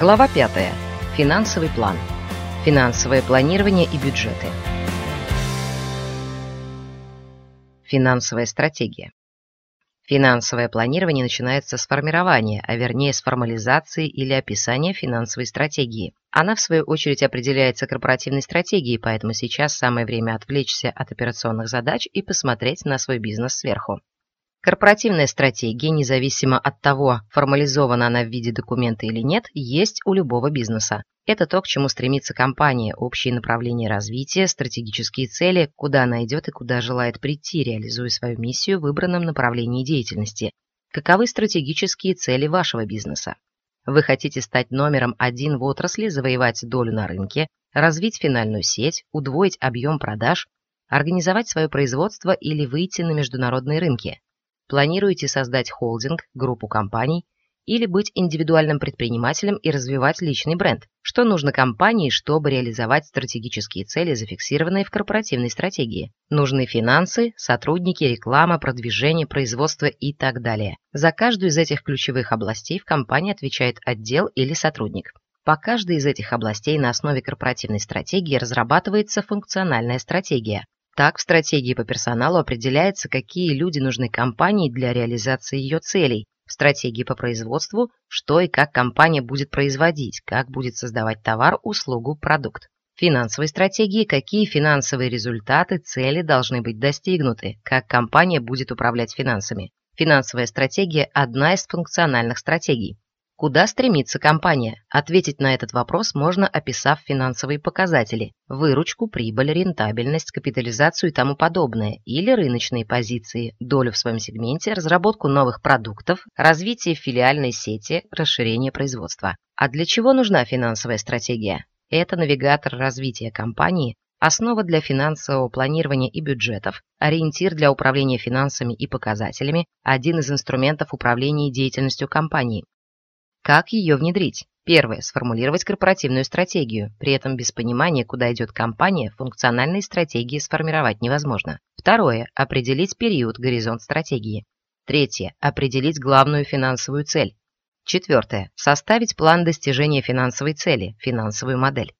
Глава 5. Финансовый план. Финансовое планирование и бюджеты. Финансовая стратегия. Финансовое планирование начинается с формирования, а вернее с формализации или описания финансовой стратегии. Она, в свою очередь, определяется корпоративной стратегией, поэтому сейчас самое время отвлечься от операционных задач и посмотреть на свой бизнес сверху. Корпоративная стратегия, независимо от того, формализована она в виде документа или нет, есть у любого бизнеса. Это то, к чему стремится компания, общие направления развития, стратегические цели, куда она идет и куда желает прийти, реализуя свою миссию в выбранном направлении деятельности. Каковы стратегические цели вашего бизнеса? Вы хотите стать номером один в отрасли, завоевать долю на рынке, развить финальную сеть, удвоить объем продаж, организовать свое производство или выйти на международные рынки. Планируете создать холдинг, группу компаний или быть индивидуальным предпринимателем и развивать личный бренд? Что нужно компании, чтобы реализовать стратегические цели, зафиксированные в корпоративной стратегии? Нужны финансы, сотрудники, реклама, продвижение, производство и так далее. За каждую из этих ключевых областей в компании отвечает отдел или сотрудник. По каждой из этих областей на основе корпоративной стратегии разрабатывается функциональная стратегия, так, в стратегии по персоналу определяется, какие люди нужны компании для реализации ее целей. В стратегии по производству, что и как компания будет производить, как будет создавать товар, услугу, продукт. В финансовой стратегии, какие финансовые результаты, цели должны быть достигнуты, как компания будет управлять финансами. Финансовая стратегия – одна из функциональных стратегий. Куда стремится компания? Ответить на этот вопрос можно, описав финансовые показатели – выручку, прибыль, рентабельность, капитализацию и тому подобное, или рыночные позиции, долю в своем сегменте, разработку новых продуктов, развитие филиальной сети, расширение производства. А для чего нужна финансовая стратегия? Это навигатор развития компании, основа для финансового планирования и бюджетов, ориентир для управления финансами и показателями, один из инструментов управления деятельностью компании, как ее внедрить? Первое. Сформулировать корпоративную стратегию. При этом без понимания, куда идет компания, функциональные стратегии сформировать невозможно. Второе. Определить период, горизонт стратегии. Третье. Определить главную финансовую цель. Четвертое. Составить план достижения финансовой цели, финансовую модель.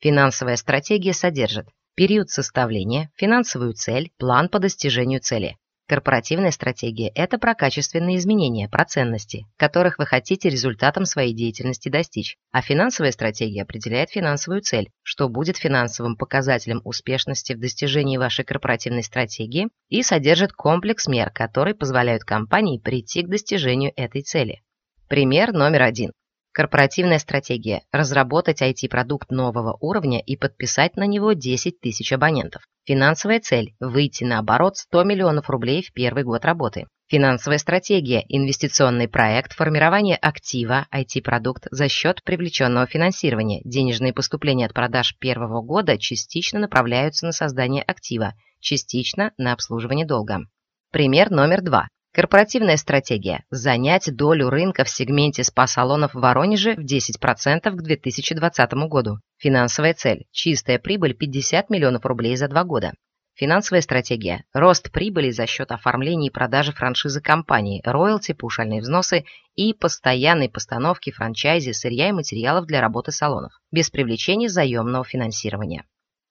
Финансовая стратегия содержит период составления, финансовую цель, план по достижению цели. Корпоративная стратегия – это про качественные изменения, про ценности, которых вы хотите результатом своей деятельности достичь. А финансовая стратегия определяет финансовую цель, что будет финансовым показателем успешности в достижении вашей корпоративной стратегии и содержит комплекс мер, которые позволяют компании прийти к достижению этой цели. Пример номер один. Корпоративная стратегия – разработать IT-продукт нового уровня и подписать на него 10 тысяч абонентов. Финансовая цель – выйти на оборот 100 миллионов рублей в первый год работы. Финансовая стратегия – инвестиционный проект, формирование актива, IT-продукт за счет привлеченного финансирования. Денежные поступления от продаж первого года частично направляются на создание актива, частично на обслуживание долга. Пример номер два. Корпоративная стратегия – занять долю рынка в сегменте спа-салонов в Воронеже в 10% к 2020 году. Финансовая цель – чистая прибыль 50 миллионов рублей за два года. Финансовая стратегия – рост прибыли за счет оформления и продажи франшизы компании, роялти, паушальные взносы и постоянной постановки франчайзи сырья и материалов для работы салонов, без привлечения заемного финансирования.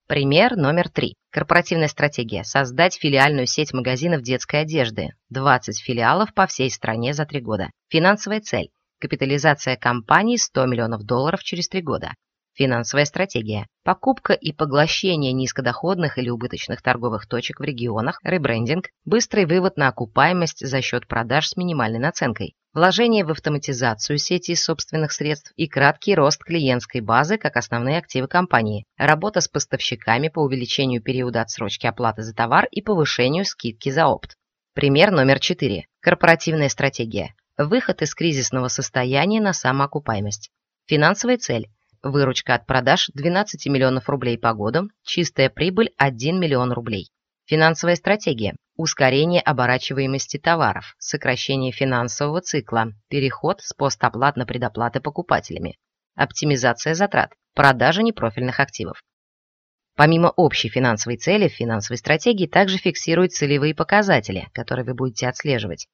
Пример номер три. Корпоративная стратегия. Создать филиальную сеть магазинов детской одежды. 20 филиалов по всей стране за три года. Финансовая цель. Капитализация компании 100 миллионов долларов через три года. Финансовая стратегия. Покупка и поглощение низкодоходных или убыточных торговых точек в регионах, ребрендинг, быстрый вывод на окупаемость за счет продаж с минимальной наценкой, вложение в автоматизацию сети собственных средств и краткий рост клиентской базы как основные активы компании, работа с поставщиками по увеличению периода отсрочки оплаты за товар и повышению скидки за опт. Пример номер 4. Корпоративная стратегия. Выход из кризисного состояния на самоокупаемость. Финансовая цель. Выручка от продаж 12 миллионов рублей по году, чистая прибыль 1 миллион рублей. Финансовая стратегия. Ускорение оборачиваемости товаров, сокращение финансового цикла, переход с постоплат на предоплаты покупателями, оптимизация затрат, продажа непрофильных активов. Помимо общей финансовой цели, в финансовой стратегии также фиксируют целевые показатели, которые вы будете отслеживать.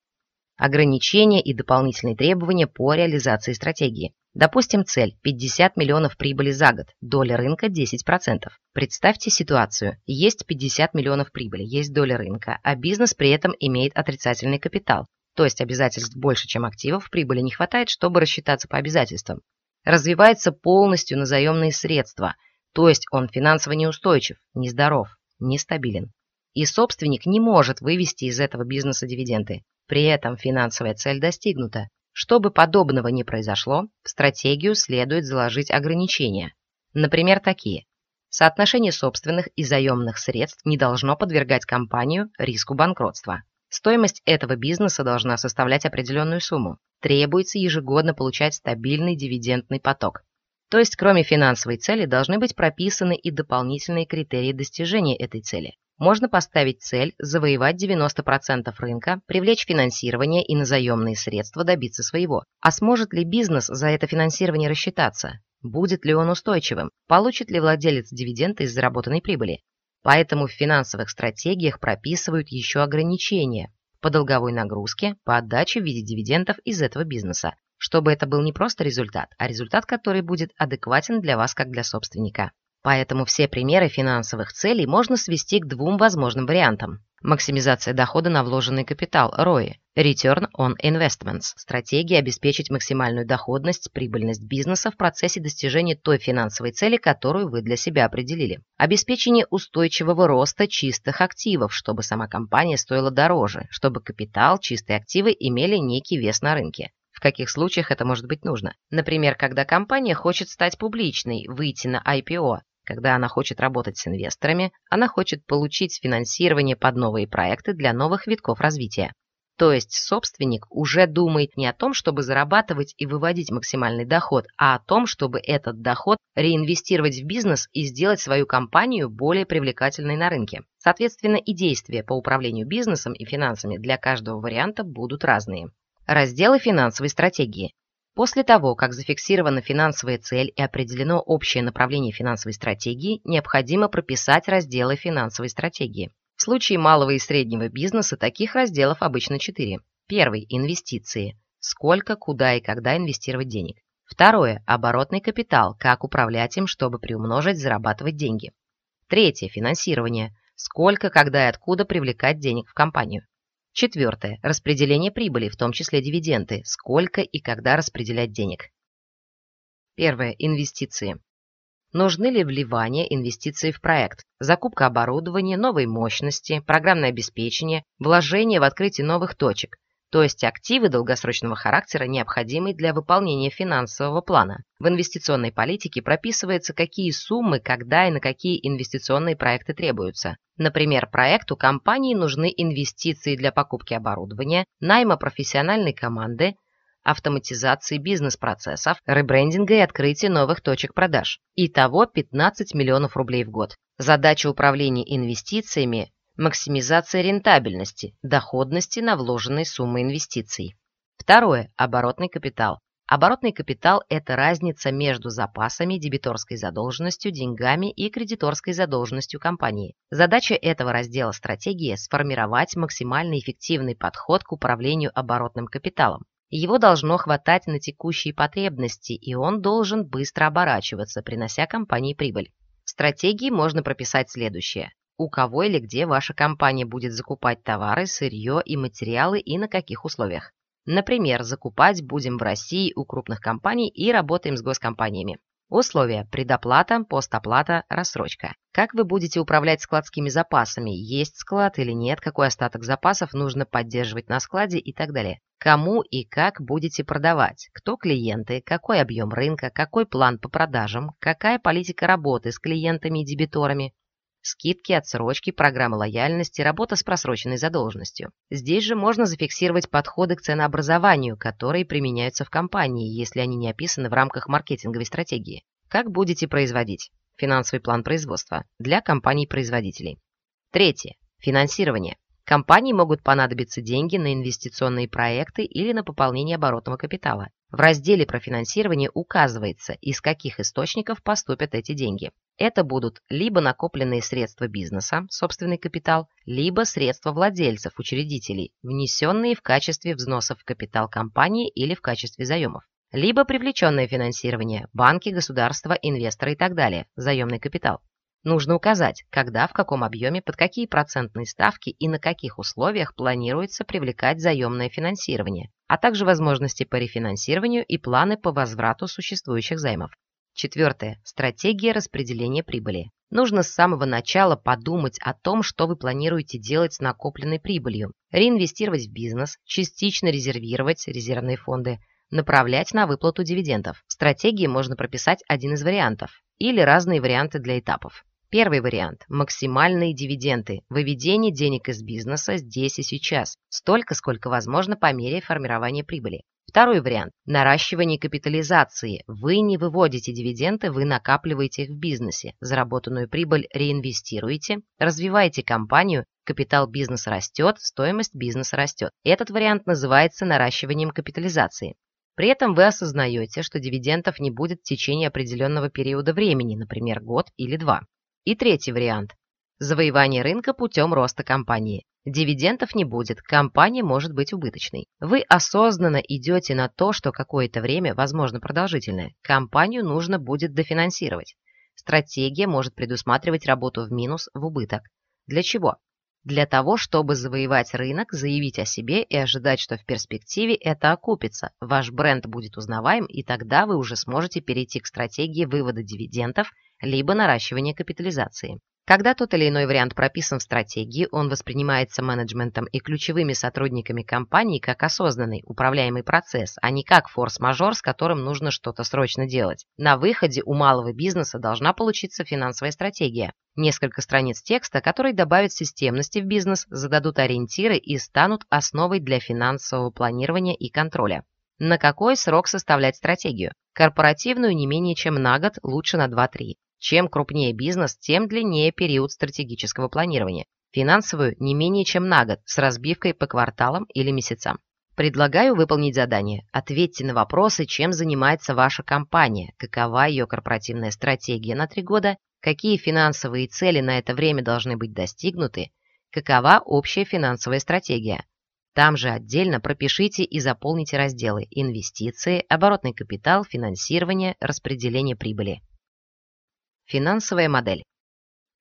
Ограничения и дополнительные требования по реализации стратегии. Допустим, цель – 50 миллионов прибыли за год, доля рынка 10%. Представьте ситуацию. Есть 50 миллионов прибыли, есть доля рынка, а бизнес при этом имеет отрицательный капитал. То есть обязательств больше, чем активов, прибыли не хватает, чтобы рассчитаться по обязательствам. Развивается полностью на заемные средства, то есть он финансово неустойчив, нездоров, нестабилен. И собственник не может вывести из этого бизнеса дивиденды. При этом финансовая цель достигнута. Чтобы подобного не произошло, в стратегию следует заложить ограничения. Например, такие. Соотношение собственных и заемных средств не должно подвергать компанию риску банкротства. Стоимость этого бизнеса должна составлять определенную сумму. Требуется ежегодно получать стабильный дивидендный поток. То есть, кроме финансовой цели, должны быть прописаны и дополнительные критерии достижения этой цели. Можно поставить цель завоевать 90% рынка, привлечь финансирование и на заемные средства добиться своего. А сможет ли бизнес за это финансирование рассчитаться? Будет ли он устойчивым? Получит ли владелец дивиденды из заработанной прибыли? Поэтому в финансовых стратегиях прописывают еще ограничения по долговой нагрузке, по отдаче в виде дивидендов из этого бизнеса, чтобы это был не просто результат, а результат, который будет адекватен для вас как для собственника. Поэтому все примеры финансовых целей можно свести к двум возможным вариантам. Максимизация дохода на вложенный капитал, ROI, Return on Investments, стратегия обеспечить максимальную доходность, прибыльность бизнеса в процессе достижения той финансовой цели, которую вы для себя определили. Обеспечение устойчивого роста чистых активов, чтобы сама компания стоила дороже, чтобы капитал, чистые активы имели некий вес на рынке. В каких случаях это может быть нужно? Например, когда компания хочет стать публичной, выйти на IPO, когда она хочет работать с инвесторами, она хочет получить финансирование под новые проекты для новых витков развития. То есть собственник уже думает не о том, чтобы зарабатывать и выводить максимальный доход, а о том, чтобы этот доход реинвестировать в бизнес и сделать свою компанию более привлекательной на рынке. Соответственно, и действия по управлению бизнесом и финансами для каждого варианта будут разные. Разделы финансовой стратегии. После того, как зафиксирована финансовая цель и определено общее направление финансовой стратегии, необходимо прописать разделы финансовой стратегии. В случае малого и среднего бизнеса таких разделов обычно четыре. Первый – инвестиции. Сколько, куда и когда инвестировать денег. Второе – оборотный капитал, как управлять им, чтобы приумножить, зарабатывать деньги. Третье – финансирование. Сколько, когда и откуда привлекать денег в компанию. Четвертое. Распределение прибыли, в том числе дивиденды. Сколько и когда распределять денег. Первое. Инвестиции. Нужны ли вливания инвестиции в проект, закупка оборудования, новой мощности, программное обеспечение, вложение в открытие новых точек, то есть активы долгосрочного характера, необходимые для выполнения финансового плана. В инвестиционной политике прописывается, какие суммы, когда и на какие инвестиционные проекты требуются. Например, проекту компании нужны инвестиции для покупки оборудования, найма профессиональной команды, автоматизации бизнес-процессов, ребрендинга и открытия новых точек продаж. Итого 15 миллионов рублей в год. Задача управления инвестициями Максимизация рентабельности, доходности на вложенные суммы инвестиций. Второе. Оборотный капитал. Оборотный капитал – это разница между запасами, дебиторской задолженностью, деньгами и кредиторской задолженностью компании. Задача этого раздела стратегии – сформировать максимально эффективный подход к управлению оборотным капиталом. Его должно хватать на текущие потребности, и он должен быстро оборачиваться, принося компании прибыль. В стратегии можно прописать следующее у кого или где ваша компания будет закупать товары, сырье и материалы и на каких условиях. Например, закупать будем в России у крупных компаний и работаем с госкомпаниями. Условия – предоплата, постоплата, рассрочка. Как вы будете управлять складскими запасами, есть склад или нет, какой остаток запасов нужно поддерживать на складе и так далее. Кому и как будете продавать, кто клиенты, какой объем рынка, какой план по продажам, какая политика работы с клиентами и дебиторами, Скидки, отсрочки, программы лояльности, работа с просроченной задолженностью. Здесь же можно зафиксировать подходы к ценообразованию, которые применяются в компании, если они не описаны в рамках маркетинговой стратегии. Как будете производить? Финансовый план производства для компаний-производителей. Третье. Финансирование. Компании могут понадобиться деньги на инвестиционные проекты или на пополнение оборотного капитала. В разделе про финансирование указывается, из каких источников поступят эти деньги. Это будут либо накопленные средства бизнеса, собственный капитал, либо средства владельцев, учредителей, внесенные в качестве взносов в капитал компании или в качестве заемов. либо привлеченное финансирование, банки, государства, инвесторы и так далее, заемный капитал. Нужно указать, когда, в каком объеме, под какие процентные ставки и на каких условиях планируется привлекать заемное финансирование, а также возможности по рефинансированию и планы по возврату существующих займов. Четвертое. Стратегия распределения прибыли. Нужно с самого начала подумать о том, что вы планируете делать с накопленной прибылью. Реинвестировать в бизнес, частично резервировать резервные фонды, направлять на выплату дивидендов. В стратегии можно прописать один из вариантов или разные варианты для этапов. Первый вариант – максимальные дивиденды, выведение денег из бизнеса здесь и сейчас, столько, сколько возможно по мере формирования прибыли. Второй вариант – наращивание капитализации. Вы не выводите дивиденды, вы накапливаете их в бизнесе, заработанную прибыль реинвестируете, развиваете компанию, капитал бизнеса растет, стоимость бизнеса растет. Этот вариант называется наращиванием капитализации. При этом вы осознаете, что дивидендов не будет в течение определенного периода времени, например, год или два. И третий вариант – завоевание рынка путем роста компании. Дивидендов не будет, компания может быть убыточной. Вы осознанно идете на то, что какое-то время, возможно продолжительное, компанию нужно будет дофинансировать. Стратегия может предусматривать работу в минус, в убыток. Для чего? Для того, чтобы завоевать рынок, заявить о себе и ожидать, что в перспективе это окупится, ваш бренд будет узнаваем, и тогда вы уже сможете перейти к стратегии вывода дивидендов – либо наращивание капитализации. Когда тот или иной вариант прописан в стратегии, он воспринимается менеджментом и ключевыми сотрудниками компании как осознанный, управляемый процесс, а не как форс-мажор, с которым нужно что-то срочно делать. На выходе у малого бизнеса должна получиться финансовая стратегия. Несколько страниц текста, которые добавят системности в бизнес, зададут ориентиры и станут основой для финансового планирования и контроля. На какой срок составлять стратегию? Корпоративную не менее чем на год, лучше на 2-3. Чем крупнее бизнес, тем длиннее период стратегического планирования. Финансовую не менее чем на год, с разбивкой по кварталам или месяцам. Предлагаю выполнить задание. Ответьте на вопросы, чем занимается ваша компания, какова ее корпоративная стратегия на три года, какие финансовые цели на это время должны быть достигнуты, какова общая финансовая стратегия. Там же отдельно пропишите и заполните разделы «Инвестиции», «Оборотный капитал», «Финансирование», «Распределение прибыли». Финансовая модель.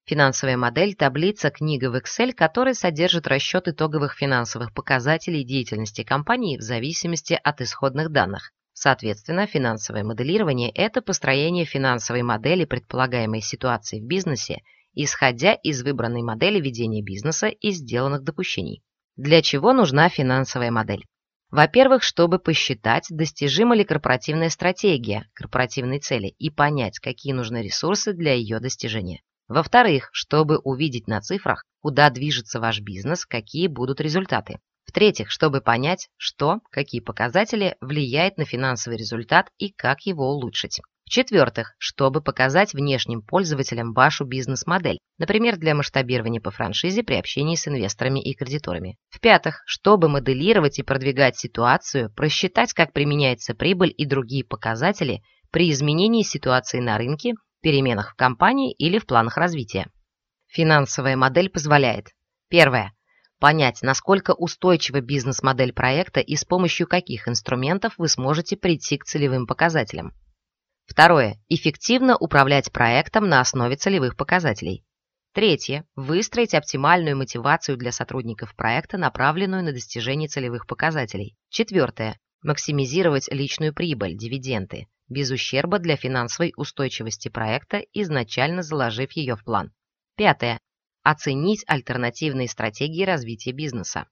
Финансовая модель – таблица, книга в Excel, которая содержит расчет итоговых финансовых показателей деятельности компании в зависимости от исходных данных. Соответственно, финансовое моделирование – это построение финансовой модели предполагаемой ситуации в бизнесе, исходя из выбранной модели ведения бизнеса и сделанных допущений. Для чего нужна финансовая модель? Во-первых, чтобы посчитать, достижима ли корпоративная стратегия, корпоративной цели и понять, какие нужны ресурсы для ее достижения. Во-вторых, чтобы увидеть на цифрах, куда движется ваш бизнес, какие будут результаты. В-третьих, чтобы понять, что, какие показатели влияют на финансовый результат и как его улучшить. В-четвертых, чтобы показать внешним пользователям вашу бизнес-модель, например, для масштабирования по франшизе при общении с инвесторами и кредиторами. В-пятых, чтобы моделировать и продвигать ситуацию, просчитать, как применяется прибыль и другие показатели при изменении ситуации на рынке, переменах в компании или в планах развития. Финансовая модель позволяет Первое. Понять, насколько устойчива бизнес-модель проекта и с помощью каких инструментов вы сможете прийти к целевым показателям. Второе. Эффективно управлять проектом на основе целевых показателей. Третье. Выстроить оптимальную мотивацию для сотрудников проекта, направленную на достижение целевых показателей. Четвертое. Максимизировать личную прибыль, дивиденды, без ущерба для финансовой устойчивости проекта, изначально заложив ее в план. Пятое. Оценить альтернативные стратегии развития бизнеса.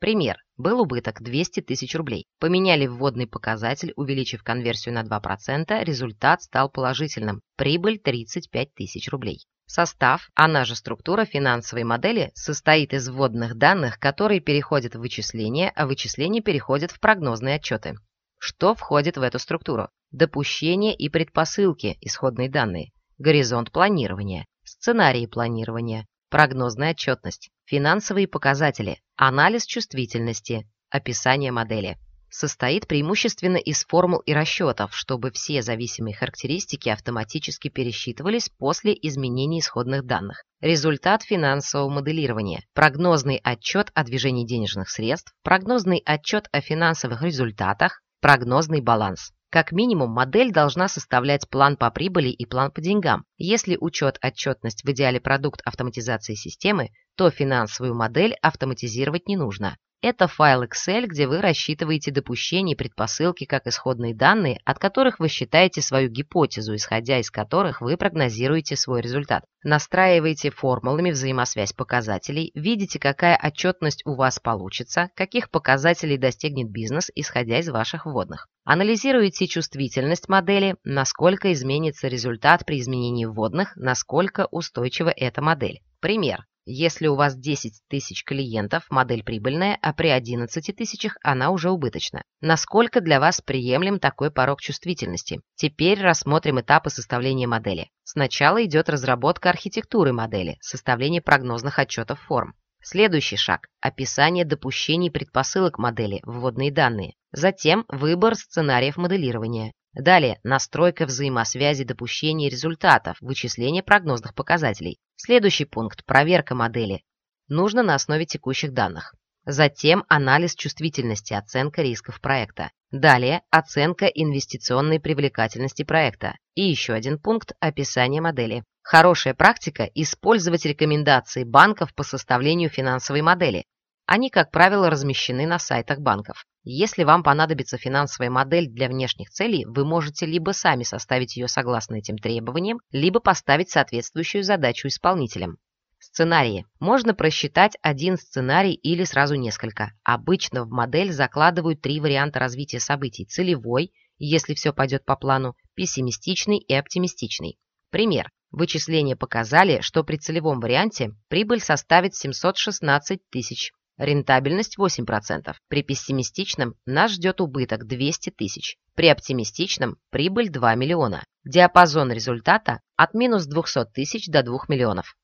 Пример. Был убыток 200 тысяч рублей. Поменяли вводный показатель, увеличив конверсию на 2%, результат стал положительным. Прибыль 35 тысяч рублей. Состав, она же структура финансовой модели, состоит из вводных данных, которые переходят в вычисления, а вычисления переходят в прогнозные отчеты. Что входит в эту структуру? Допущения и предпосылки, исходные данные, горизонт планирования, сценарии планирования, прогнозная отчетность, финансовые показатели, анализ чувствительности, описание модели. Состоит преимущественно из формул и расчетов, чтобы все зависимые характеристики автоматически пересчитывались после изменения исходных данных. Результат финансового моделирования, прогнозный отчет о движении денежных средств, прогнозный отчет о финансовых результатах, прогнозный баланс. Как минимум, модель должна составлять план по прибыли и план по деньгам. Если учет, отчетность в идеале продукт автоматизации системы, то финансовую модель автоматизировать не нужно. Это файл Excel, где вы рассчитываете допущения и предпосылки как исходные данные, от которых вы считаете свою гипотезу, исходя из которых вы прогнозируете свой результат. Настраиваете формулами взаимосвязь показателей, видите, какая отчетность у вас получится, каких показателей достигнет бизнес, исходя из ваших вводных. Анализируете чувствительность модели, насколько изменится результат при изменении вводных, насколько устойчива эта модель. Пример. Если у вас 10 тысяч клиентов, модель прибыльная, а при 11 тысячах она уже убыточна. Насколько для вас приемлем такой порог чувствительности? Теперь рассмотрим этапы составления модели. Сначала идет разработка архитектуры модели, составление прогнозных отчетов форм. Следующий шаг – описание допущений предпосылок модели, вводные данные. Затем выбор сценариев моделирования. Далее настройка взаимосвязи допущений результатов, вычисление прогнозных показателей. Следующий пункт – проверка модели. Нужно на основе текущих данных. Затем анализ чувствительности, оценка рисков проекта. Далее оценка инвестиционной привлекательности проекта. И еще один пункт – описание модели. Хорошая практика – использовать рекомендации банков по составлению финансовой модели. Они, как правило, размещены на сайтах банков. Если вам понадобится финансовая модель для внешних целей, вы можете либо сами составить ее согласно этим требованиям, либо поставить соответствующую задачу исполнителям. Сценарии. Можно просчитать один сценарий или сразу несколько. Обычно в модель закладывают три варианта развития событий. Целевой, если все пойдет по плану, пессимистичный и оптимистичный. Пример. Вычисления показали, что при целевом варианте прибыль составит 716 тысяч Рентабельность 8%. При пессимистичном нас ждет убыток 200 тысяч. При оптимистичном прибыль 2 миллиона. Диапазон результата от минус 200 тысяч до 2 миллионов.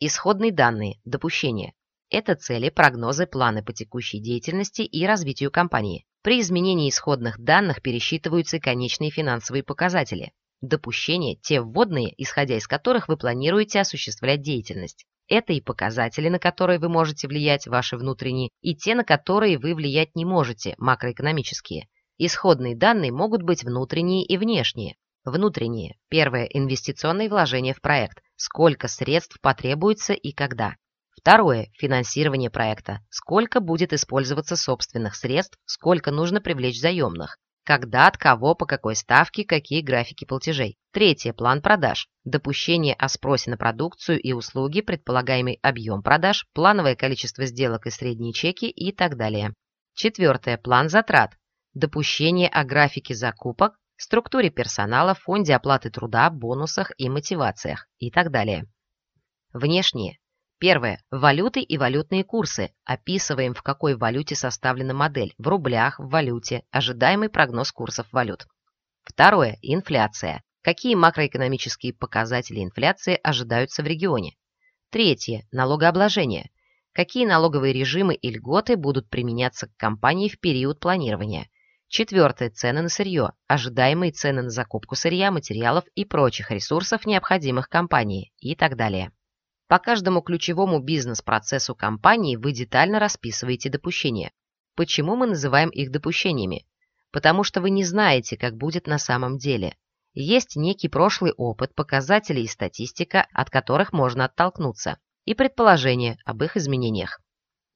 Исходные данные, допущения. Это цели, прогнозы, планы по текущей деятельности и развитию компании. При изменении исходных данных пересчитываются конечные финансовые показатели. Допущения – те вводные, исходя из которых вы планируете осуществлять деятельность. Это и показатели, на которые вы можете влиять, ваши внутренние, и те, на которые вы влиять не можете, макроэкономические. Исходные данные могут быть внутренние и внешние. Внутренние. Первое. Инвестиционные вложения в проект. Сколько средств потребуется и когда. Второе. Финансирование проекта. Сколько будет использоваться собственных средств, сколько нужно привлечь заемных. Когда, от кого, по какой ставке, какие графики платежей. Третье. План продаж. Допущение о спросе на продукцию и услуги, предполагаемый объем продаж, плановое количество сделок и средние чеки и так далее. Четвертое. План затрат. Допущение о графике закупок, структуре персонала, фонде оплаты труда, бонусах и мотивациях и так далее. Внешние. Первое. Валюты и валютные курсы. Описываем, в какой валюте составлена модель. В рублях, в валюте. Ожидаемый прогноз курсов валют. Второе. Инфляция. Какие макроэкономические показатели инфляции ожидаются в регионе? Третье. Налогообложение. Какие налоговые режимы и льготы будут применяться к компании в период планирования? Четвертое. Цены на сырье. Ожидаемые цены на закупку сырья, материалов и прочих ресурсов, необходимых компании и так далее. По каждому ключевому бизнес-процессу компании вы детально расписываете допущения. Почему мы называем их допущениями? Потому что вы не знаете, как будет на самом деле. Есть некий прошлый опыт, показатели и статистика, от которых можно оттолкнуться, и предположения об их изменениях.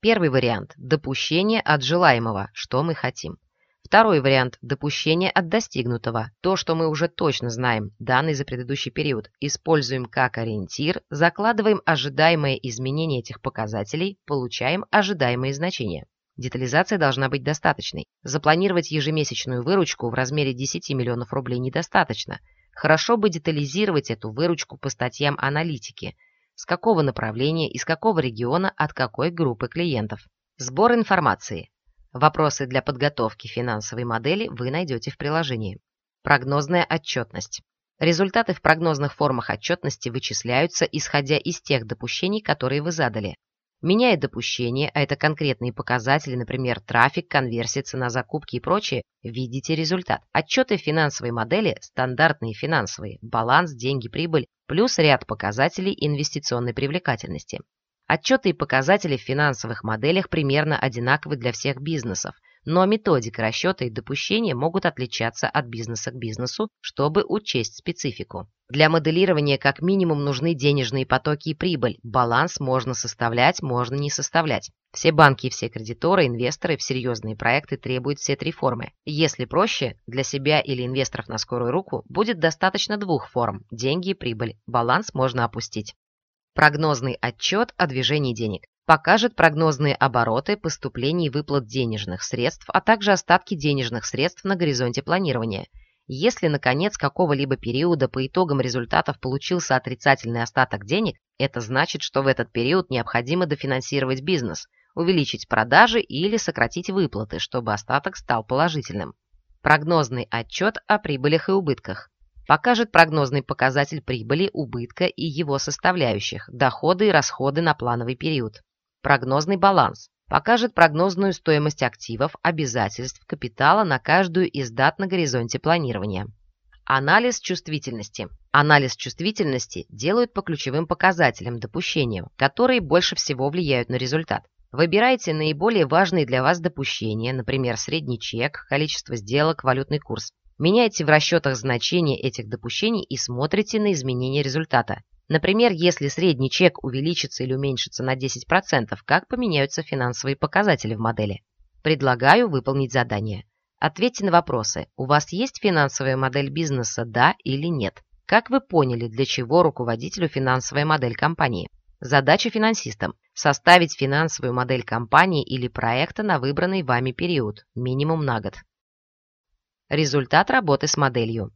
Первый вариант – допущение от желаемого, что мы хотим. Второй вариант – допущение от достигнутого. То, что мы уже точно знаем, данные за предыдущий период, используем как ориентир, закладываем ожидаемые изменения этих показателей, получаем ожидаемые значения. Детализация должна быть достаточной. Запланировать ежемесячную выручку в размере 10 миллионов рублей недостаточно. Хорошо бы детализировать эту выручку по статьям аналитики. С какого направления, из какого региона, от какой группы клиентов. Сбор информации. Вопросы для подготовки финансовой модели вы найдете в приложении. Прогнозная отчетность. Результаты в прогнозных формах отчетности вычисляются, исходя из тех допущений, которые вы задали. Меняя допущения, а это конкретные показатели, например, трафик, конверсия, цена закупки и прочее, видите результат. Отчеты финансовой модели – стандартные финансовые, баланс, деньги, прибыль, плюс ряд показателей инвестиционной привлекательности. Отчеты и показатели в финансовых моделях примерно одинаковы для всех бизнесов, но методика расчета и допущения могут отличаться от бизнеса к бизнесу, чтобы учесть специфику. Для моделирования как минимум нужны денежные потоки и прибыль. Баланс можно составлять, можно не составлять. Все банки и все кредиторы, инвесторы в серьезные проекты требуют все три формы. Если проще, для себя или инвесторов на скорую руку будет достаточно двух форм – деньги и прибыль. Баланс можно опустить. Прогнозный отчет о движении денег покажет прогнозные обороты поступлений и выплат денежных средств, а также остатки денежных средств на горизонте планирования. Если на конец какого-либо периода по итогам результатов получился отрицательный остаток денег, это значит, что в этот период необходимо дофинансировать бизнес, увеличить продажи или сократить выплаты, чтобы остаток стал положительным. Прогнозный отчет о прибылях и убытках покажет прогнозный показатель прибыли, убытка и его составляющих, доходы и расходы на плановый период. Прогнозный баланс покажет прогнозную стоимость активов, обязательств, капитала на каждую из дат на горизонте планирования. Анализ чувствительности. Анализ чувствительности делают по ключевым показателям допущениям, которые больше всего влияют на результат. Выбирайте наиболее важные для вас допущения, например, средний чек, количество сделок, валютный курс. Меняйте в расчетах значения этих допущений и смотрите на изменение результата. Например, если средний чек увеличится или уменьшится на 10%, как поменяются финансовые показатели в модели? Предлагаю выполнить задание. Ответьте на вопросы. У вас есть финансовая модель бизнеса, да или нет? Как вы поняли, для чего руководителю финансовая модель компании? Задача финансистам – составить финансовую модель компании или проекта на выбранный вами период, минимум на год. Результат работы с моделью.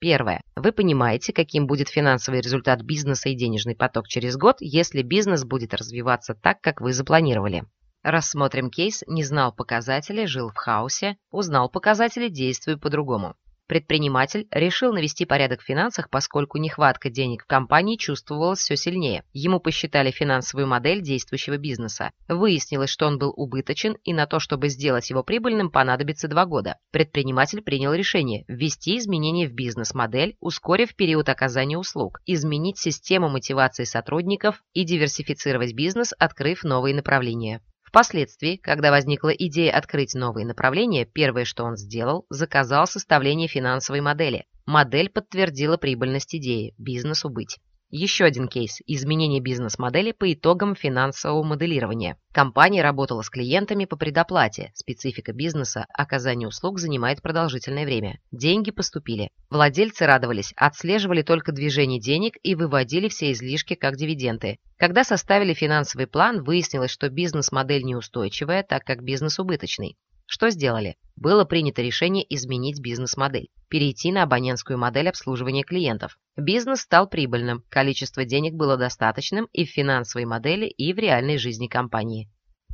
Первое. Вы понимаете, каким будет финансовый результат бизнеса и денежный поток через год, если бизнес будет развиваться так, как вы запланировали. Рассмотрим кейс «Не знал показатели, жил в хаосе, узнал показатели, действую по-другому». Предприниматель решил навести порядок в финансах, поскольку нехватка денег в компании чувствовалась все сильнее. Ему посчитали финансовую модель действующего бизнеса. Выяснилось, что он был убыточен, и на то, чтобы сделать его прибыльным, понадобится два года. Предприниматель принял решение ввести изменения в бизнес-модель, ускорив период оказания услуг, изменить систему мотивации сотрудников и диверсифицировать бизнес, открыв новые направления. Впоследствии, когда возникла идея открыть новые направления, первое, что он сделал, заказал составление финансовой модели. Модель подтвердила прибыльность идеи – бизнесу быть. Еще один кейс – изменение бизнес-модели по итогам финансового моделирования. Компания работала с клиентами по предоплате. Специфика бизнеса – оказание услуг занимает продолжительное время. Деньги поступили. Владельцы радовались, отслеживали только движение денег и выводили все излишки как дивиденды. Когда составили финансовый план, выяснилось, что бизнес-модель неустойчивая, так как бизнес убыточный. Что сделали? Было принято решение изменить бизнес-модель, перейти на абонентскую модель обслуживания клиентов. Бизнес стал прибыльным, количество денег было достаточным и в финансовой модели, и в реальной жизни компании.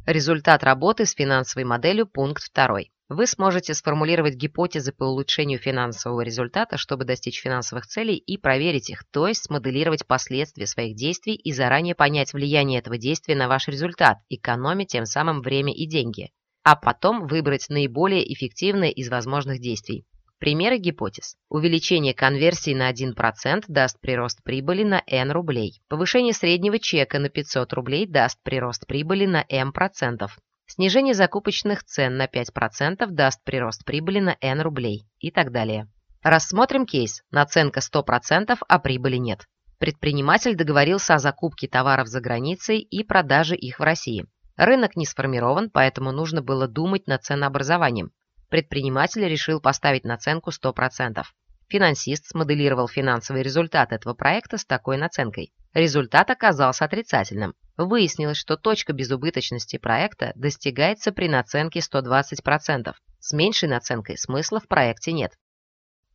Результат работы с финансовой моделью пункт 2. Вы сможете сформулировать гипотезы по улучшению финансового результата, чтобы достичь финансовых целей и проверить их, то есть смоделировать последствия своих действий и заранее понять влияние этого действия на ваш результат, экономя тем самым время и деньги а потом выбрать наиболее эффективное из возможных действий. Примеры гипотез. Увеличение конверсии на 1% даст прирост прибыли на N рублей. Повышение среднего чека на 500 рублей даст прирост прибыли на M процентов. Снижение закупочных цен на 5% даст прирост прибыли на N рублей и так далее. Рассмотрим кейс. Наценка 100%, а прибыли нет. Предприниматель договорился о закупке товаров за границей и продаже их в России. Рынок не сформирован, поэтому нужно было думать над ценообразованием. Предприниматель решил поставить наценку 100%. Финансист смоделировал финансовый результат этого проекта с такой наценкой. Результат оказался отрицательным. Выяснилось, что точка безубыточности проекта достигается при наценке 120%. С меньшей наценкой смысла в проекте нет.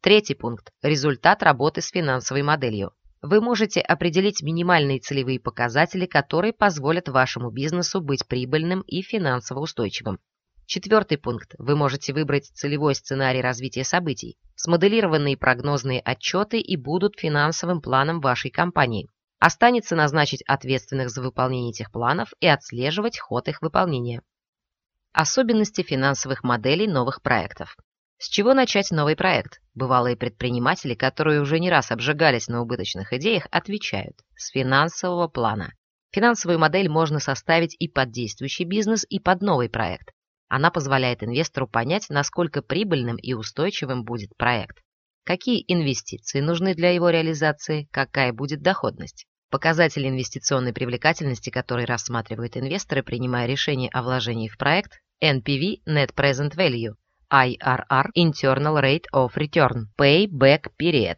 Третий пункт. Результат работы с финансовой моделью. Вы можете определить минимальные целевые показатели, которые позволят вашему бизнесу быть прибыльным и финансово устойчивым. Четвертый пункт. Вы можете выбрать целевой сценарий развития событий. Смоделированные прогнозные отчеты и будут финансовым планом вашей компании. Останется назначить ответственных за выполнение этих планов и отслеживать ход их выполнения. Особенности финансовых моделей новых проектов. С чего начать новый проект? Бывалые предприниматели, которые уже не раз обжигались на убыточных идеях, отвечают – с финансового плана. Финансовую модель можно составить и под действующий бизнес, и под новый проект. Она позволяет инвестору понять, насколько прибыльным и устойчивым будет проект. Какие инвестиции нужны для его реализации, какая будет доходность. Показатели инвестиционной привлекательности, которые рассматривают инвесторы, принимая решение о вложении в проект, NPV – Net Present Value, IRR – Internal Rate of Return, Payback Period.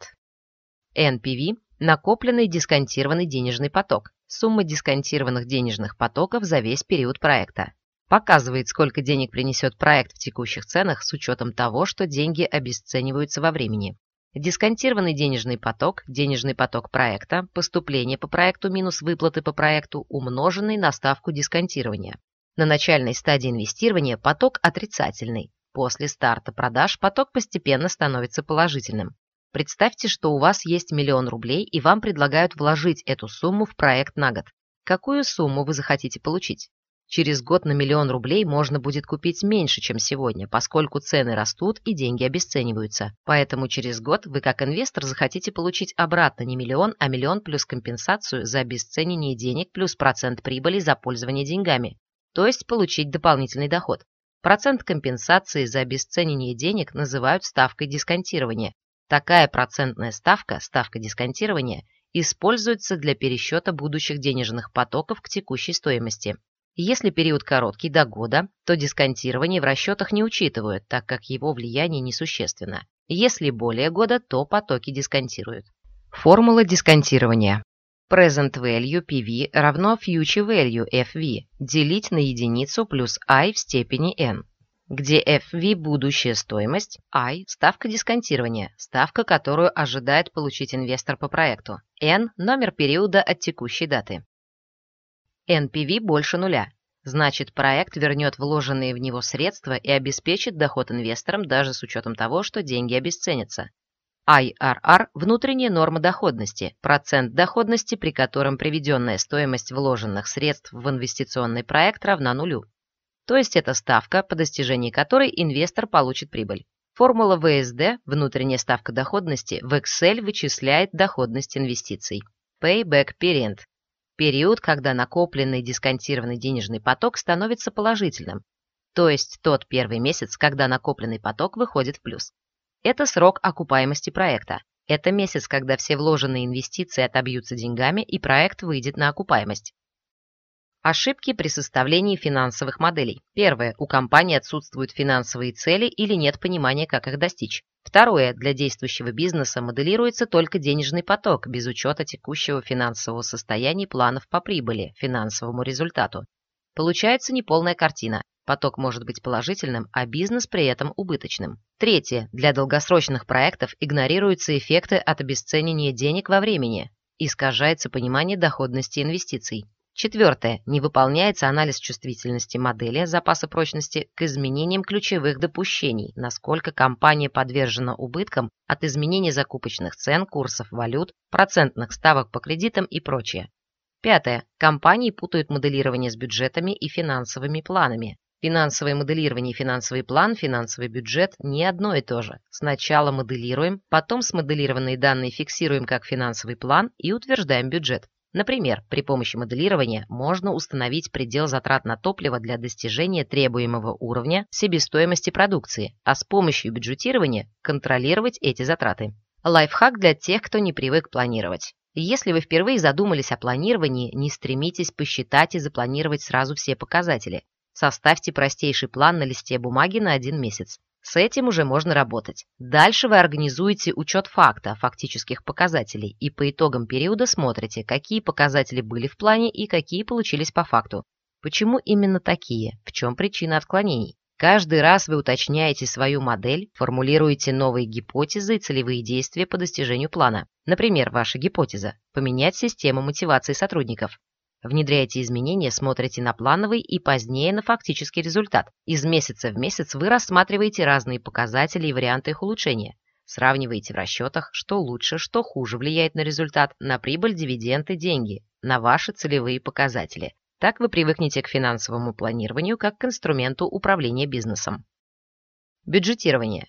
NPV – накопленный дисконтированный денежный поток, сумма дисконтированных денежных потоков за весь период проекта. Показывает, сколько денег принесет проект в текущих ценах с учетом того, что деньги обесцениваются во времени. Дисконтированный денежный поток, денежный поток проекта, поступление по проекту минус выплаты по проекту, умноженный на ставку дисконтирования. На начальной стадии инвестирования поток отрицательный. После старта продаж поток постепенно становится положительным. Представьте, что у вас есть миллион рублей и вам предлагают вложить эту сумму в проект на год. Какую сумму вы захотите получить? Через год на миллион рублей можно будет купить меньше, чем сегодня, поскольку цены растут и деньги обесцениваются. Поэтому через год вы как инвестор захотите получить обратно не миллион, а миллион плюс компенсацию за обесценивание денег плюс процент прибыли за пользование деньгами. То есть получить дополнительный доход. Процент компенсации за обесценивание денег называют ставкой дисконтирования. Такая процентная ставка, ставка дисконтирования, используется для пересчета будущих денежных потоков к текущей стоимости. Если период короткий, до года, то дисконтирование в расчетах не учитывают, так как его влияние несущественно. Если более года, то потоки дисконтируют. Формула дисконтирования. Present value PV равно future value FV делить на единицу плюс i в степени n, где FV – будущая стоимость, i – ставка дисконтирования, ставка, которую ожидает получить инвестор по проекту, n – номер периода от текущей даты. NPV больше нуля. Значит, проект вернет вложенные в него средства и обеспечит доход инвесторам даже с учетом того, что деньги обесценятся. IRR – внутренняя норма доходности, процент доходности, при котором приведенная стоимость вложенных средств в инвестиционный проект равна нулю. То есть это ставка, по достижении которой инвестор получит прибыль. Формула ВСД, внутренняя ставка доходности, в Excel вычисляет доходность инвестиций. Payback Period период, когда накопленный дисконтированный денежный поток становится положительным, то есть тот первый месяц, когда накопленный поток выходит в плюс. Это срок окупаемости проекта. Это месяц, когда все вложенные инвестиции отобьются деньгами и проект выйдет на окупаемость. Ошибки при составлении финансовых моделей. Первое. У компании отсутствуют финансовые цели или нет понимания, как их достичь. Второе. Для действующего бизнеса моделируется только денежный поток, без учета текущего финансового состояния планов по прибыли, финансовому результату. Получается неполная картина. Поток может быть положительным, а бизнес при этом убыточным. Третье. Для долгосрочных проектов игнорируются эффекты от обесценивания денег во времени. Искажается понимание доходности инвестиций. Четвертое. Не выполняется анализ чувствительности модели запаса прочности к изменениям ключевых допущений, насколько компания подвержена убыткам от изменений закупочных цен, курсов валют, процентных ставок по кредитам и прочее. Пятое. Компании путают моделирование с бюджетами и финансовыми планами. Финансовое моделирование и финансовый план, финансовый бюджет – не одно и то же. Сначала моделируем, потом смоделированные данные фиксируем как финансовый план и утверждаем бюджет. Например, при помощи моделирования можно установить предел затрат на топливо для достижения требуемого уровня себестоимости продукции, а с помощью бюджетирования контролировать эти затраты. Лайфхак для тех, кто не привык планировать. Если вы впервые задумались о планировании, не стремитесь посчитать и запланировать сразу все показатели. Составьте простейший план на листе бумаги на один месяц. С этим уже можно работать. Дальше вы организуете учет факта, фактических показателей, и по итогам периода смотрите, какие показатели были в плане и какие получились по факту. Почему именно такие? В чем причина отклонений? Каждый раз вы уточняете свою модель, формулируете новые гипотезы и целевые действия по достижению плана. Например, ваша гипотеза – поменять систему мотивации сотрудников. Внедряете изменения, смотрите на плановый и позднее на фактический результат. Из месяца в месяц вы рассматриваете разные показатели и варианты их улучшения. Сравниваете в расчетах, что лучше, что хуже влияет на результат, на прибыль, дивиденды, деньги, на ваши целевые показатели. Так вы привыкнете к финансовому планированию как к инструменту управления бизнесом. Бюджетирование.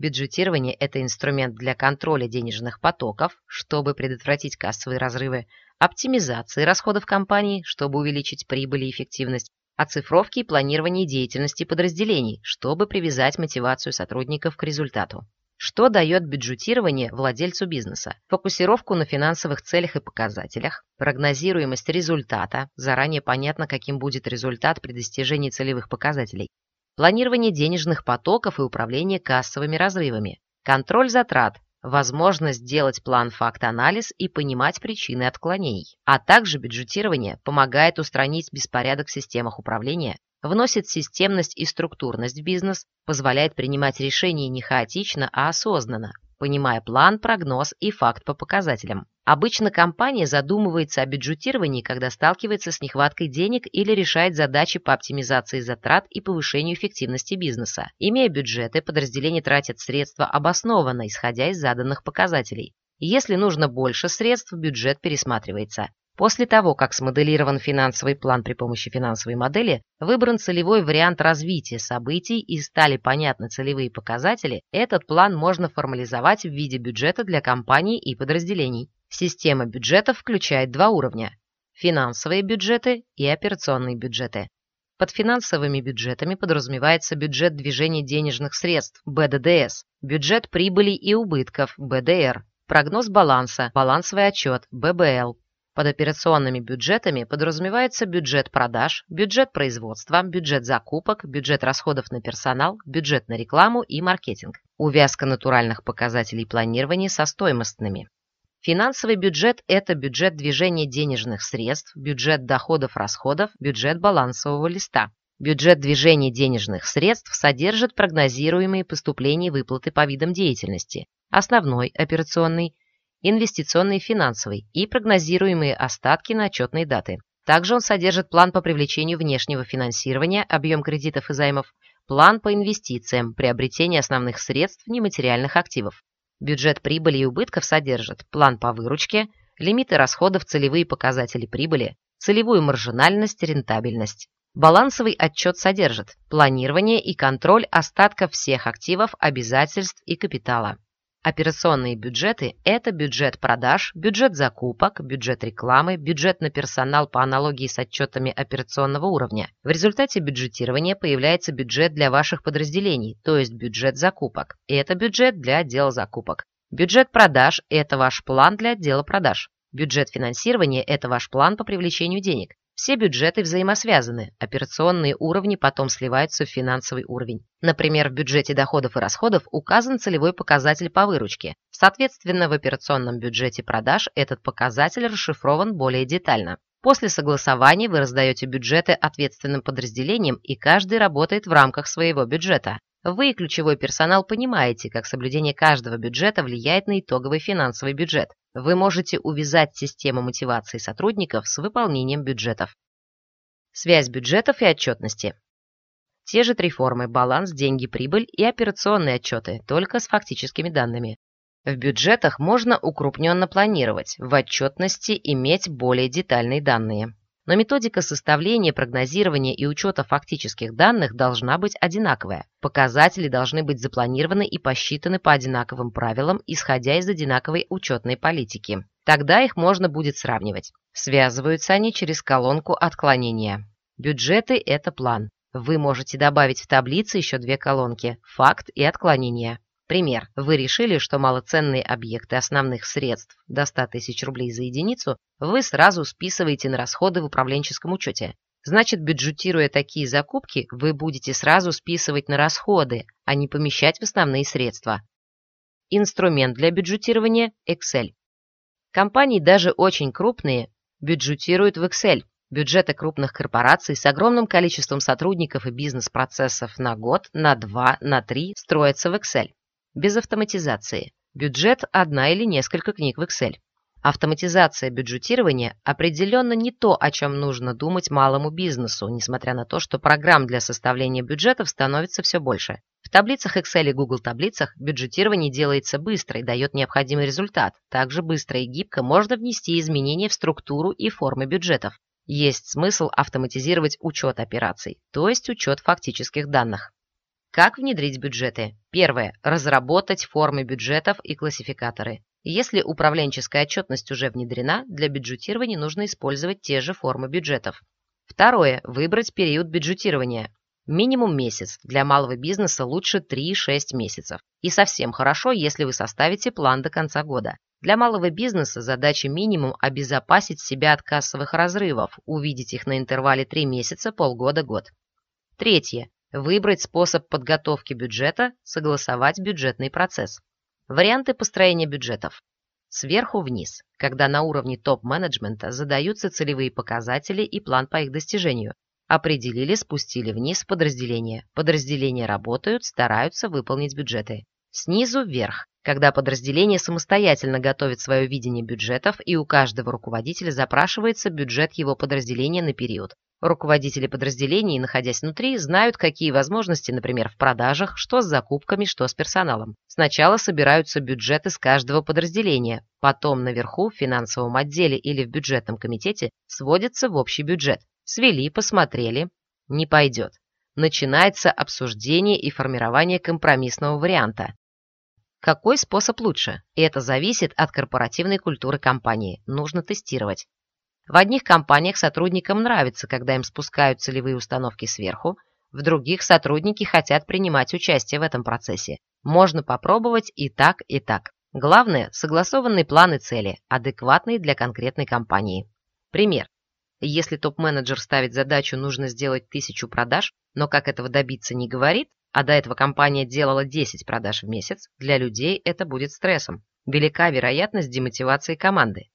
Бюджетирование – это инструмент для контроля денежных потоков, чтобы предотвратить кассовые разрывы, оптимизации расходов компании, чтобы увеличить прибыль и эффективность, оцифровки и планирование деятельности подразделений, чтобы привязать мотивацию сотрудников к результату. Что дает бюджетирование владельцу бизнеса? Фокусировку на финансовых целях и показателях, прогнозируемость результата, заранее понятно, каким будет результат при достижении целевых показателей, планирование денежных потоков и управление кассовыми разрывами, контроль затрат, возможность сделать план факт-анализ и понимать причины отклонений, а также бюджетирование помогает устранить беспорядок в системах управления, вносит системность и структурность в бизнес, позволяет принимать решения не хаотично, а осознанно, понимая план, прогноз и факт по показателям. Обычно компания задумывается о бюджетировании, когда сталкивается с нехваткой денег или решает задачи по оптимизации затрат и повышению эффективности бизнеса. Имея бюджеты, подразделения тратят средства обоснованно, исходя из заданных показателей. Если нужно больше средств, бюджет пересматривается. После того, как смоделирован финансовый план при помощи финансовой модели, выбран целевой вариант развития событий и стали понятны целевые показатели, этот план можно формализовать в виде бюджета для компаний и подразделений. Система бюджетов включает два уровня – финансовые бюджеты и операционные бюджеты. Под финансовыми бюджетами подразумевается бюджет движения денежных средств – БДДС, бюджет прибыли и убытков – БДР, прогноз баланса, балансовый отчет – ББЛ, под операционными бюджетами подразумевается бюджет продаж, бюджет производства, бюджет закупок, бюджет расходов на персонал, бюджет на рекламу и маркетинг. Увязка натуральных показателей планирования со стоимостными. Финансовый бюджет – это бюджет движения денежных средств, бюджет доходов-расходов, бюджет балансового листа. Бюджет движения денежных средств содержит прогнозируемые поступления и выплаты по видам деятельности, основной операционный, инвестиционный и финансовый и прогнозируемые остатки на отчетные даты. Также он содержит план по привлечению внешнего финансирования, объем кредитов и займов, план по инвестициям, приобретение основных средств нематериальных активов. Бюджет прибыли и убытков содержит план по выручке, лимиты расходов, целевые показатели прибыли, целевую маржинальность, рентабельность. Балансовый отчет содержит планирование и контроль остатков всех активов, обязательств и капитала. Операционные бюджеты – это бюджет продаж, бюджет закупок, бюджет рекламы, бюджет на персонал по аналогии с отчетами операционного уровня. В результате бюджетирования появляется бюджет для ваших подразделений, то есть бюджет закупок. И это бюджет для отдела закупок. Бюджет продаж – это ваш план для отдела продаж. Бюджет финансирования – это ваш план по привлечению денег. Все бюджеты взаимосвязаны, операционные уровни потом сливаются в финансовый уровень. Например, в бюджете доходов и расходов указан целевой показатель по выручке. Соответственно, в операционном бюджете продаж этот показатель расшифрован более детально. После согласования вы раздаете бюджеты ответственным подразделениям, и каждый работает в рамках своего бюджета. Вы и ключевой персонал понимаете, как соблюдение каждого бюджета влияет на итоговый финансовый бюджет. Вы можете увязать систему мотивации сотрудников с выполнением бюджетов. Связь бюджетов и отчетности. Те же три формы – баланс, деньги, прибыль и операционные отчеты, только с фактическими данными. В бюджетах можно укрупненно планировать, в отчетности иметь более детальные данные. Но методика составления, прогнозирования и учета фактических данных должна быть одинаковая. Показатели должны быть запланированы и посчитаны по одинаковым правилам, исходя из одинаковой учетной политики. Тогда их можно будет сравнивать. Связываются они через колонку отклонения. Бюджеты – это план. Вы можете добавить в таблице еще две колонки – факт и отклонение. Пример. Вы решили, что малоценные объекты основных средств до 100 тысяч рублей за единицу вы сразу списываете на расходы в управленческом учете. Значит, бюджетируя такие закупки, вы будете сразу списывать на расходы, а не помещать в основные средства. Инструмент для бюджетирования – Excel. Компании, даже очень крупные, бюджетируют в Excel. Бюджеты крупных корпораций с огромным количеством сотрудников и бизнес-процессов на год, на два, на три строятся в Excel без автоматизации. Бюджет – одна или несколько книг в Excel. Автоматизация бюджетирования определенно не то, о чем нужно думать малому бизнесу, несмотря на то, что программ для составления бюджетов становится все больше. В таблицах Excel и Google таблицах бюджетирование делается быстро и дает необходимый результат. Также быстро и гибко можно внести изменения в структуру и формы бюджетов. Есть смысл автоматизировать учет операций, то есть учет фактических данных. Как внедрить бюджеты? Первое. Разработать формы бюджетов и классификаторы. Если управленческая отчетность уже внедрена, для бюджетирования нужно использовать те же формы бюджетов. Второе. Выбрать период бюджетирования. Минимум месяц. Для малого бизнеса лучше 3-6 месяцев. И совсем хорошо, если вы составите план до конца года. Для малого бизнеса задача минимум обезопасить себя от кассовых разрывов, увидеть их на интервале 3 месяца, полгода, год. Третье. Выбрать способ подготовки бюджета, согласовать бюджетный процесс. Варианты построения бюджетов. Сверху вниз, когда на уровне топ-менеджмента задаются целевые показатели и план по их достижению. Определили, спустили вниз подразделения. Подразделения работают, стараются выполнить бюджеты. Снизу вверх, когда подразделение самостоятельно готовит свое видение бюджетов и у каждого руководителя запрашивается бюджет его подразделения на период. Руководители подразделений, находясь внутри, знают, какие возможности, например, в продажах, что с закупками, что с персоналом. Сначала собираются бюджеты с каждого подразделения, потом наверху, в финансовом отделе или в бюджетном комитете, сводятся в общий бюджет. Свели, посмотрели. Не пойдет. Начинается обсуждение и формирование компромиссного варианта. Какой способ лучше? И это зависит от корпоративной культуры компании. Нужно тестировать. В одних компаниях сотрудникам нравится, когда им спускают целевые установки сверху, в других сотрудники хотят принимать участие в этом процессе. Можно попробовать и так, и так. Главное – согласованные планы цели, адекватные для конкретной компании. Пример. Если топ-менеджер ставит задачу «нужно сделать тысячу продаж», но как этого добиться не говорит, а до этого компания делала 10 продаж в месяц, для людей это будет стрессом. Велика вероятность демотивации команды.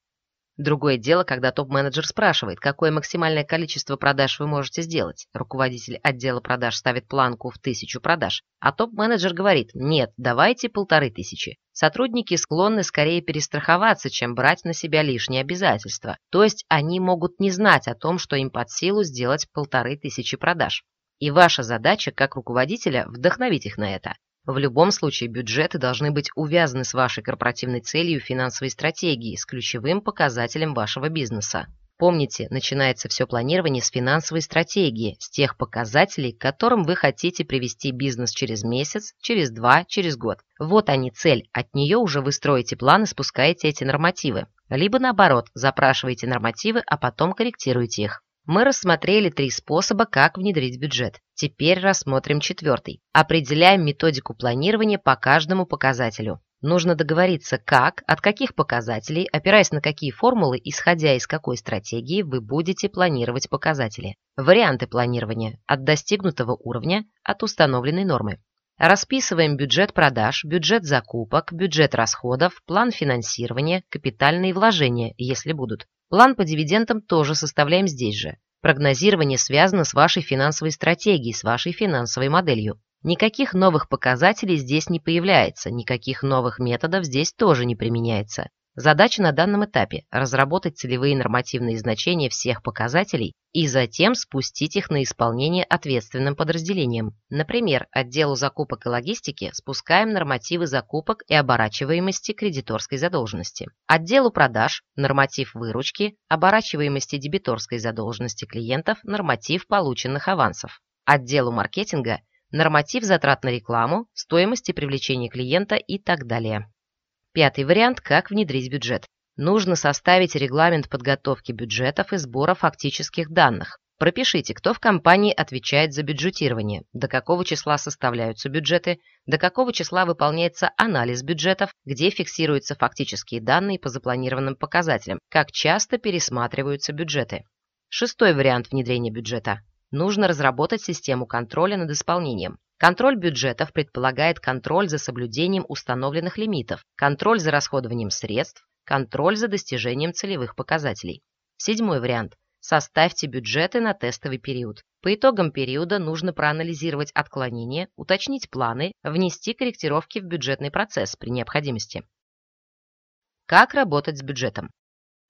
Другое дело, когда топ-менеджер спрашивает, какое максимальное количество продаж вы можете сделать. Руководитель отдела продаж ставит планку в тысячу продаж, а топ-менеджер говорит, нет, давайте полторы тысячи. Сотрудники склонны скорее перестраховаться, чем брать на себя лишние обязательства. То есть они могут не знать о том, что им под силу сделать полторы тысячи продаж. И ваша задача, как руководителя, вдохновить их на это. В любом случае бюджеты должны быть увязаны с вашей корпоративной целью финансовой стратегии, с ключевым показателем вашего бизнеса. Помните, начинается все планирование с финансовой стратегии, с тех показателей, к которым вы хотите привести бизнес через месяц, через два, через год. Вот они цель, от нее уже вы строите план и спускаете эти нормативы. Либо наоборот, запрашиваете нормативы, а потом корректируете их. Мы рассмотрели три способа, как внедрить бюджет. Теперь рассмотрим четвертый. Определяем методику планирования по каждому показателю. Нужно договориться, как, от каких показателей, опираясь на какие формулы, исходя из какой стратегии вы будете планировать показатели. Варианты планирования от достигнутого уровня, от установленной нормы. Расписываем бюджет продаж, бюджет закупок, бюджет расходов, план финансирования, капитальные вложения, если будут. План по дивидендам тоже составляем здесь же. Прогнозирование связано с вашей финансовой стратегией, с вашей финансовой моделью. Никаких новых показателей здесь не появляется, никаких новых методов здесь тоже не применяется. Задача на данном этапе – разработать целевые нормативные значения всех показателей и затем спустить их на исполнение ответственным подразделениям. Например, отделу закупок и логистики спускаем нормативы закупок и оборачиваемости кредиторской задолженности. Отделу продаж – норматив выручки, оборачиваемости дебиторской задолженности клиентов, норматив полученных авансов. Отделу маркетинга – норматив затрат на рекламу, стоимости привлечения клиента и так далее. Пятый вариант – как внедрить бюджет. Нужно составить регламент подготовки бюджетов и сбора фактических данных. Пропишите, кто в компании отвечает за бюджетирование, до какого числа составляются бюджеты, до какого числа выполняется анализ бюджетов, где фиксируются фактические данные по запланированным показателям, как часто пересматриваются бюджеты. Шестой вариант внедрения бюджета. Нужно разработать систему контроля над исполнением. Контроль бюджетов предполагает контроль за соблюдением установленных лимитов, контроль за расходованием средств, контроль за достижением целевых показателей. Седьмой вариант. Составьте бюджеты на тестовый период. По итогам периода нужно проанализировать отклонения, уточнить планы, внести корректировки в бюджетный процесс при необходимости. Как работать с бюджетом?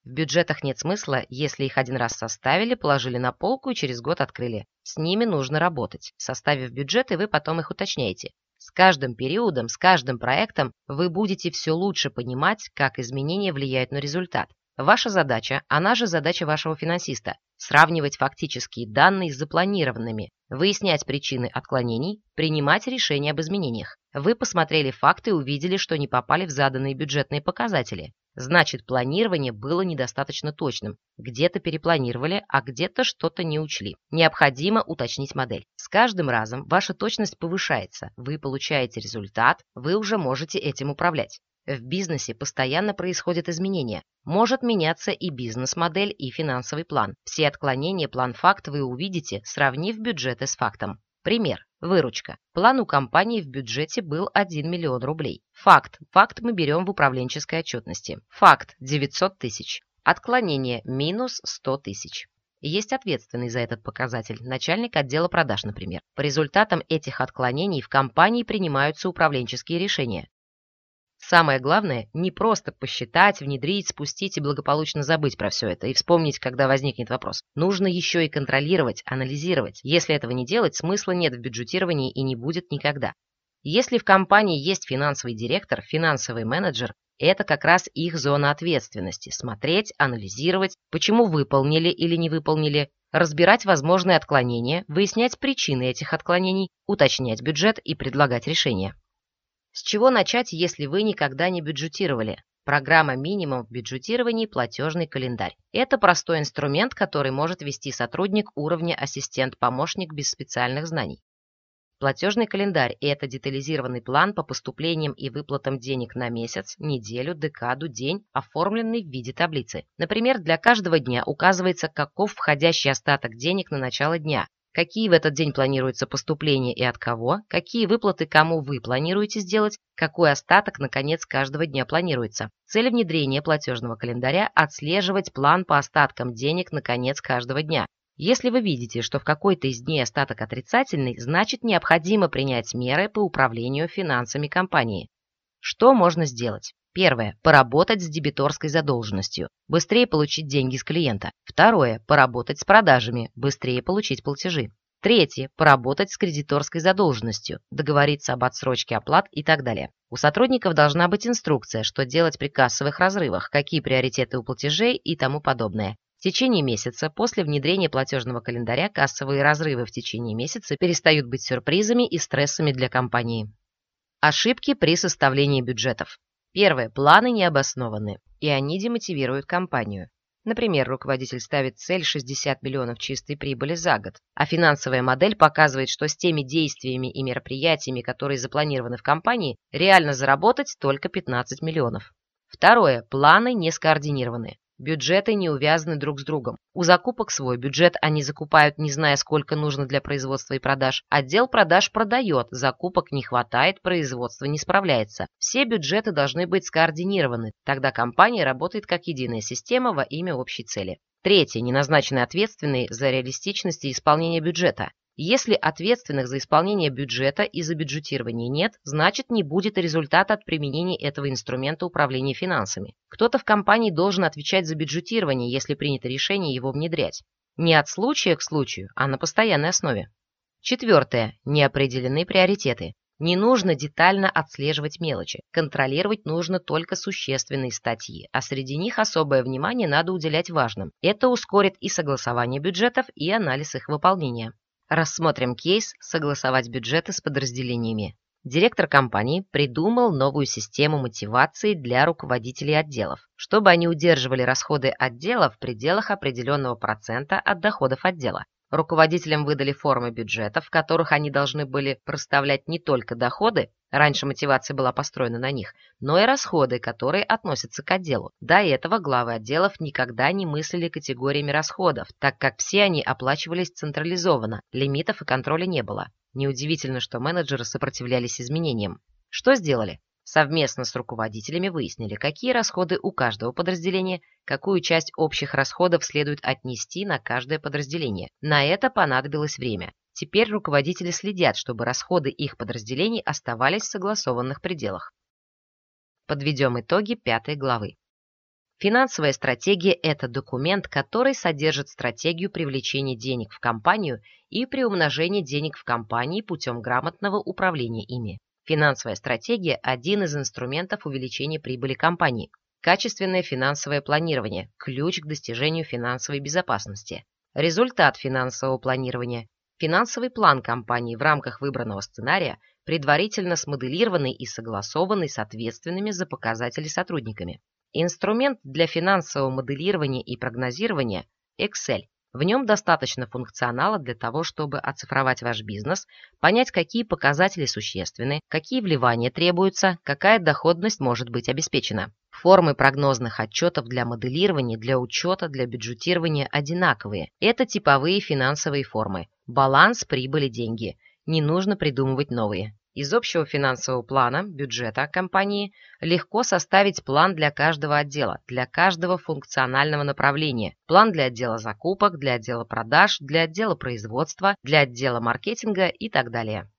В бюджетах нет смысла, если их один раз составили, положили на полку и через год открыли. С ними нужно работать. Составив бюджеты, вы потом их уточняете. С каждым периодом, с каждым проектом вы будете все лучше понимать, как изменения влияют на результат. Ваша задача, она же задача вашего финансиста, сравнивать фактические данные с запланированными, выяснять причины отклонений, принимать решения об изменениях. Вы посмотрели факты и увидели, что не попали в заданные бюджетные показатели. Значит, планирование было недостаточно точным. Где-то перепланировали, а где-то что-то не учли. Необходимо уточнить модель. С каждым разом ваша точность повышается, вы получаете результат, вы уже можете этим управлять. В бизнесе постоянно происходят изменения. Может меняться и бизнес-модель, и финансовый план. Все отклонения план-факт вы увидите, сравнив бюджеты с фактом. Пример. Выручка. План у компании в бюджете был 1 миллион рублей. Факт. Факт мы берем в управленческой отчетности. Факт. 900 тысяч. Отклонение. Минус 100 тысяч. Есть ответственный за этот показатель, начальник отдела продаж, например. По результатам этих отклонений в компании принимаются управленческие решения. Самое главное – не просто посчитать, внедрить, спустить и благополучно забыть про все это и вспомнить, когда возникнет вопрос. Нужно еще и контролировать, анализировать. Если этого не делать, смысла нет в бюджетировании и не будет никогда. Если в компании есть финансовый директор, финансовый менеджер, это как раз их зона ответственности – смотреть, анализировать, почему выполнили или не выполнили, разбирать возможные отклонения, выяснять причины этих отклонений, уточнять бюджет и предлагать решения. С чего начать, если вы никогда не бюджетировали? Программа «Минимум» в бюджетировании «Платежный календарь». Это простой инструмент, который может вести сотрудник уровня ассистент-помощник без специальных знаний. Платежный календарь – это детализированный план по поступлениям и выплатам денег на месяц, неделю, декаду, день, оформленный в виде таблицы. Например, для каждого дня указывается, каков входящий остаток денег на начало дня, какие в этот день планируются поступления и от кого, какие выплаты кому вы планируете сделать, какой остаток на конец каждого дня планируется. Цель внедрения платежного календаря – отслеживать план по остаткам денег на конец каждого дня. Если вы видите, что в какой-то из дней остаток отрицательный, значит необходимо принять меры по управлению финансами компании. Что можно сделать? Первое. Поработать с дебиторской задолженностью. Быстрее получить деньги с клиента. Второе. Поработать с продажами. Быстрее получить платежи. Третье. Поработать с кредиторской задолженностью, договориться об отсрочке оплат и так далее. У сотрудников должна быть инструкция, что делать при кассовых разрывах, какие приоритеты у платежей и тому подобное. В течение месяца после внедрения платежного календаря кассовые разрывы в течение месяца перестают быть сюрпризами и стрессами для компании. Ошибки при составлении бюджетов. Первое. Планы необоснованы, и они демотивируют компанию. Например, руководитель ставит цель 60 миллионов чистой прибыли за год, а финансовая модель показывает, что с теми действиями и мероприятиями, которые запланированы в компании, реально заработать только 15 миллионов. Второе. Планы не скоординированы. Бюджеты не увязаны друг с другом. У закупок свой бюджет они закупают, не зная, сколько нужно для производства и продаж. Отдел продаж продает, закупок не хватает, производство не справляется. Все бюджеты должны быть скоординированы, тогда компания работает как единая система во имя общей цели. Третье. Неназначенный ответственный за реалистичность и исполнение бюджета. Если ответственных за исполнение бюджета и за бюджетирование нет, значит не будет результата от применения этого инструмента управления финансами. Кто-то в компании должен отвечать за бюджетирование, если принято решение его внедрять. Не от случая к случаю, а на постоянной основе. Четвертое. Неопределенные приоритеты. Не нужно детально отслеживать мелочи. Контролировать нужно только существенные статьи, а среди них особое внимание надо уделять важным. Это ускорит и согласование бюджетов, и анализ их выполнения. Рассмотрим кейс «Согласовать бюджеты с подразделениями». Директор компании придумал новую систему мотивации для руководителей отделов, чтобы они удерживали расходы отдела в пределах определенного процента от доходов отдела. Руководителям выдали формы бюджета, в которых они должны были проставлять не только доходы, раньше мотивация была построена на них, но и расходы, которые относятся к отделу. До этого главы отделов никогда не мыслили категориями расходов, так как все они оплачивались централизованно, лимитов и контроля не было. Неудивительно, что менеджеры сопротивлялись изменениям. Что сделали? Совместно с руководителями выяснили, какие расходы у каждого подразделения, какую часть общих расходов следует отнести на каждое подразделение. На это понадобилось время. Теперь руководители следят, чтобы расходы их подразделений оставались в согласованных пределах. Подведем итоги пятой главы. Финансовая стратегия – это документ, который содержит стратегию привлечения денег в компанию и приумножения денег в компании путем грамотного управления ими. Финансовая стратегия – один из инструментов увеличения прибыли компании. Качественное финансовое планирование – ключ к достижению финансовой безопасности. Результат финансового планирования – финансовый план компании в рамках выбранного сценария, предварительно смоделированный и согласованный с ответственными за показатели сотрудниками. Инструмент для финансового моделирования и прогнозирования – Excel. В нем достаточно функционала для того, чтобы оцифровать ваш бизнес, понять, какие показатели существенны, какие вливания требуются, какая доходность может быть обеспечена. Формы прогнозных отчетов для моделирования, для учета, для бюджетирования одинаковые. Это типовые финансовые формы. Баланс, прибыли, деньги. Не нужно придумывать новые. Из общего финансового плана, бюджета компании, легко составить план для каждого отдела, для каждого функционального направления. План для отдела закупок, для отдела продаж, для отдела производства, для отдела маркетинга и так далее.